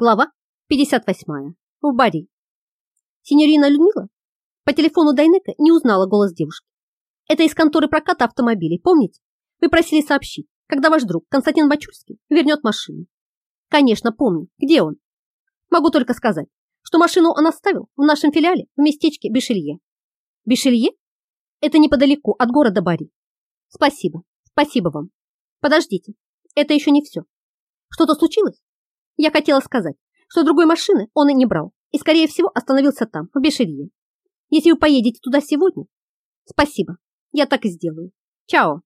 Глава 58. В баре. Синьорина Людмила по телефону Дайнека не узнала голос девушки. Это из конторы проката автомобилей, помните? Вы просили сообщить, когда ваш друг Константин Бачурский вернет машину. Конечно, помню. Где он? Могу только сказать, что машину он оставил в нашем филиале в местечке Бешелье. Бешелье? Это неподалеку от города Бари. Спасибо, спасибо вам. Подождите, это еще не все. Что-то случилось? Я хотела сказать, что другой машины он и не брал, и, скорее всего, остановился там, в Бешерье. Если вы поедете туда сегодня... Спасибо, я так и сделаю. Чао.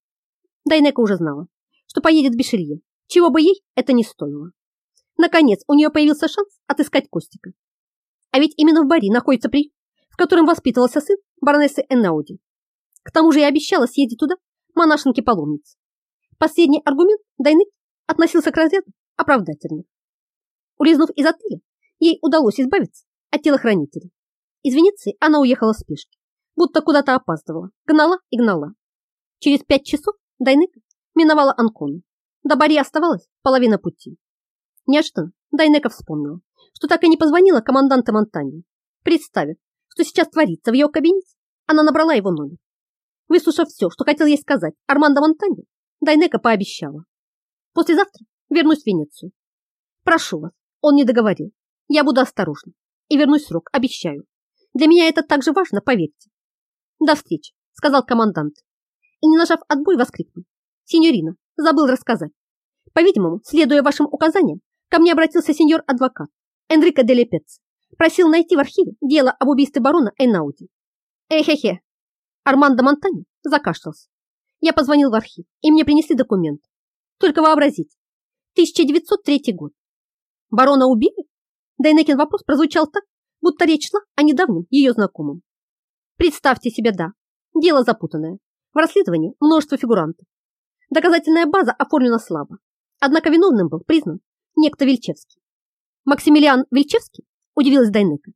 Дайнека уже знала, что поедет в Бешерье, чего бы ей это не стоило. Наконец, у нее появился шанс отыскать Костика. А ведь именно в Бари находится приют, в котором воспитывался сын баронессы Эннауди. К тому же я обещала съездить туда монашенке-паломнице. Последний аргумент Дайны относился к разряду оправдательных. Улизнув из отеля, ей удалось избавиться от телохранителей. Из Венеции она уехала в спешке, будто куда-то опаздывала, гнала и гнала. Через пять часов Дайнека миновала Анкону. До Бари оставалась половина пути. Неожиданно Дайнека вспомнила, что так и не позвонила команданте Монтане. Представив, что сейчас творится в ее кабинете, она набрала его номер. Выслушав все, что хотел ей сказать Армандо Монтане, Дайнека пообещала. Послезавтра вернусь в Венецию. Прошу вас, он не договорил. Я буду осторожна и вернусь в срок, обещаю. Для меня это так же важно, поверьте. До встречи, сказал командант. И не нажав отбой, воскликнул. Синьорина, забыл рассказать. По-видимому, следуя вашим указаниям, ко мне обратился сеньор-адвокат Энрико де Лепец. Просил найти в архиве дело об убийстве барона Эйнауди. Эхе-хе. Армандо Монтани закашлялся. Я позвонил в архив, и мне принесли документ. Только вообразите. 1903 год. Барона убили? Дайнекин вопрос прозвучал так, будто речь шла о недавнем ее знакомом. Представьте себе, да, дело запутанное. В расследовании множество фигурантов. Доказательная база оформлена слабо. Однако виновным был признан некто Вильчевский. Максимилиан Вильчевский? Удивилась Дайнека.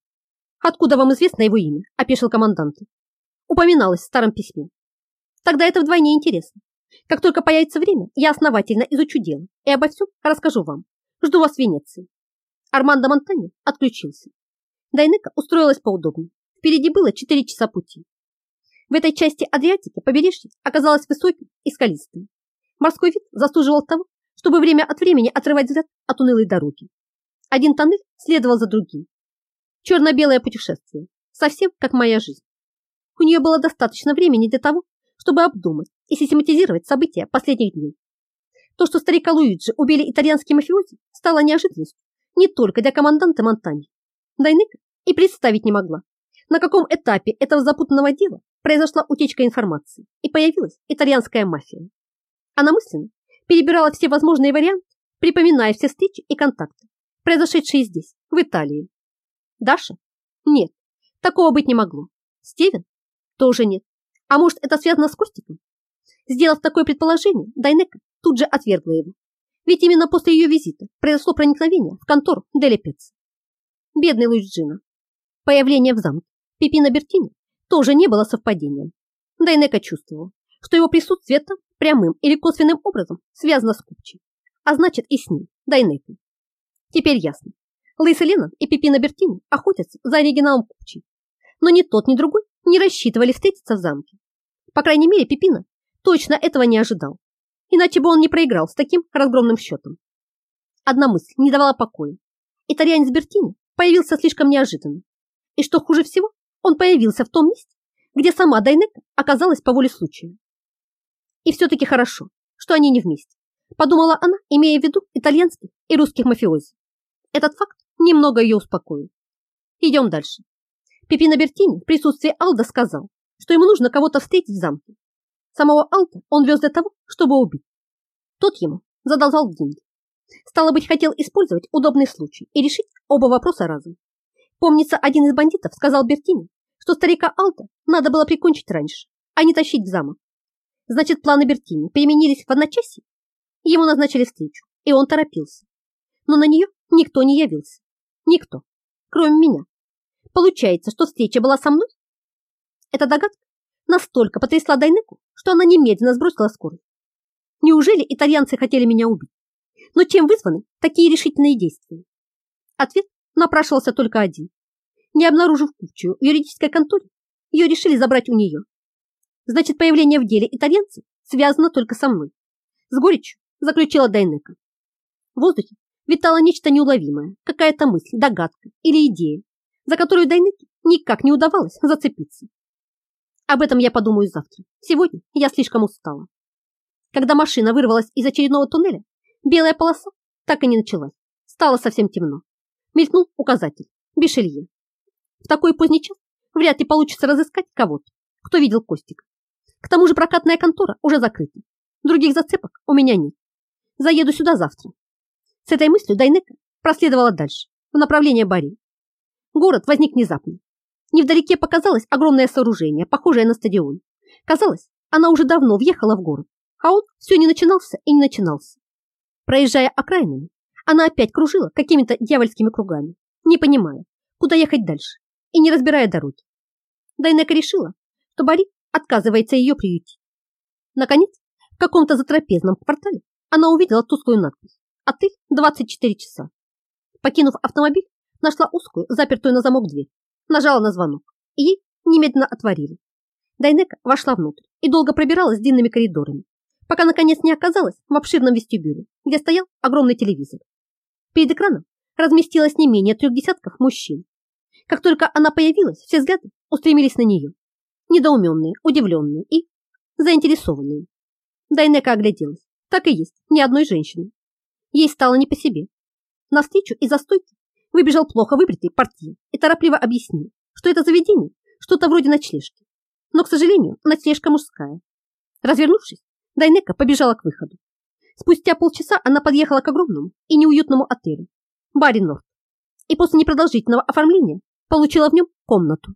Откуда вам известно его имя? Опешил командант. Упоминалось в старом письме. Тогда это вдвойне интересно. Как только появится время, я основательно изучу дело и обо всем расскажу вам. Жду вас в Венеции. Армандо Монтани отключился. Дайнека устроилась поудобнее. Впереди было 4 часа пути. В этой части Адриатики побережье оказалось высоким и скалистым. Морской вид заслуживал того, чтобы время от времени отрывать взгляд от унылой дороги. Один тоннель следовал за другим. Черно-белое путешествие, совсем как моя жизнь. У нее было достаточно времени для того, чтобы обдумать и систематизировать события последних дней. То, что старика Луиджи убили итальянские мафиози, стало неожиданностью не только для команданта Монтани. Дайнека и представить не могла, на каком этапе этого запутанного дела произошла утечка информации и появилась итальянская мафия. Она мысленно перебирала все возможные варианты, припоминая все встречи и контакты, произошедшие здесь, в Италии. Даша? Нет, такого быть не могло. Стивен? Тоже нет. А может, это связано с Костиком? Сделав такое предположение, Дайнека тут же отвергла его. Ведь именно после ее визита произошло проникновение в контору Дели Пец. Бедный Луиджино. Появление в замке Пипина Бертини тоже не было совпадением. Дайнека чувствовал, что его присутствие там прямым или косвенным образом связано с Купчей, а значит и с ним, Дайнекой. Теперь ясно. Лысый Леннон и Пипина Бертини охотятся за оригиналом Купчей. Но ни тот, ни другой не рассчитывали встретиться в замке. По крайней мере, Пипина точно этого не ожидал иначе бы он не проиграл с таким разгромным счетом. Одна мысль не давала покоя. Итальянец Бертини появился слишком неожиданно. И что хуже всего, он появился в том месте, где сама Дайнека оказалась по воле случая. И все-таки хорошо, что они не вместе, подумала она, имея в виду итальянских и русских мафиози. Этот факт немного ее успокоил. Идем дальше. Пепино Бертини в присутствии Алда сказал, что ему нужно кого-то встретить в замке Самого Алта он вез для того, чтобы убить. Тот ему задолжал деньги. Стало быть, хотел использовать удобный случай и решить оба вопроса разом. Помнится, один из бандитов сказал Бертине, что старика Алта надо было прикончить раньше, а не тащить в замок. Значит, планы Бертини переменились в одночасье? Ему назначили встречу, и он торопился. Но на нее никто не явился. Никто, кроме меня. Получается, что встреча была со мной? Эта догадка настолько потрясла Дайнеку, что она немедленно сбросила скорость. Неужели итальянцы хотели меня убить? Но чем вызваны такие решительные действия? Ответ напрашивался только один. Не обнаружив купчую в юридической конторе, ее решили забрать у нее. Значит, появление в деле итальянца связано только со мной. С горечью заключила Дайнека. В воздухе витало нечто неуловимое, какая-то мысль, догадка или идея, за которую Дайнеке никак не удавалось зацепиться. Об этом я подумаю завтра. Сегодня я слишком устала. Когда машина вырвалась из очередного туннеля, белая полоса так и не началась. Стало совсем темно. Мелькнул указатель. Бешелье. В такой поздний час вряд ли получится разыскать кого-то, кто видел Костика. К тому же прокатная контора уже закрыта. Других зацепок у меня нет. Заеду сюда завтра. С этой мыслью Дайнека проследовала дальше, в направлении Бари. Город возник внезапно. Невдалеке показалось огромное сооружение, похожее на стадион. Казалось, она уже давно въехала в город, а он все не начинался и не начинался. Проезжая окраинами, она опять кружила какими-то дьявольскими кругами, не понимая, куда ехать дальше и не разбирая дороги. Дайнека решила, что Бари отказывается ее приютить. Наконец, в каком-то затрапезном квартале она увидела тусклую надпись «Отель 24 часа». Покинув автомобиль, нашла узкую, запертую на замок дверь, нажала на звонок, и немедленно отворили. Дайнека вошла внутрь и долго пробиралась длинными коридорами, пока наконец не оказалась в обширном вестибюле, где стоял огромный телевизор. Перед экраном разместилось не менее трех десятков мужчин. Как только она появилась, все взгляды устремились на нее. Недоуменные, удивленные и заинтересованные. Дайнека огляделась. Так и есть, ни одной женщины. Ей стало не по себе. Навстречу из-за стойки выбежал плохо выбритый портье и торопливо объяснил, что это заведение что-то вроде ночлежки. Но, к сожалению, ночлежка мужская. Развернувшись, Дайнека побежала к выходу. Спустя полчаса она подъехала к огромному и неуютному отелю Барри Норт и после непродолжительного оформления получила в нем комнату.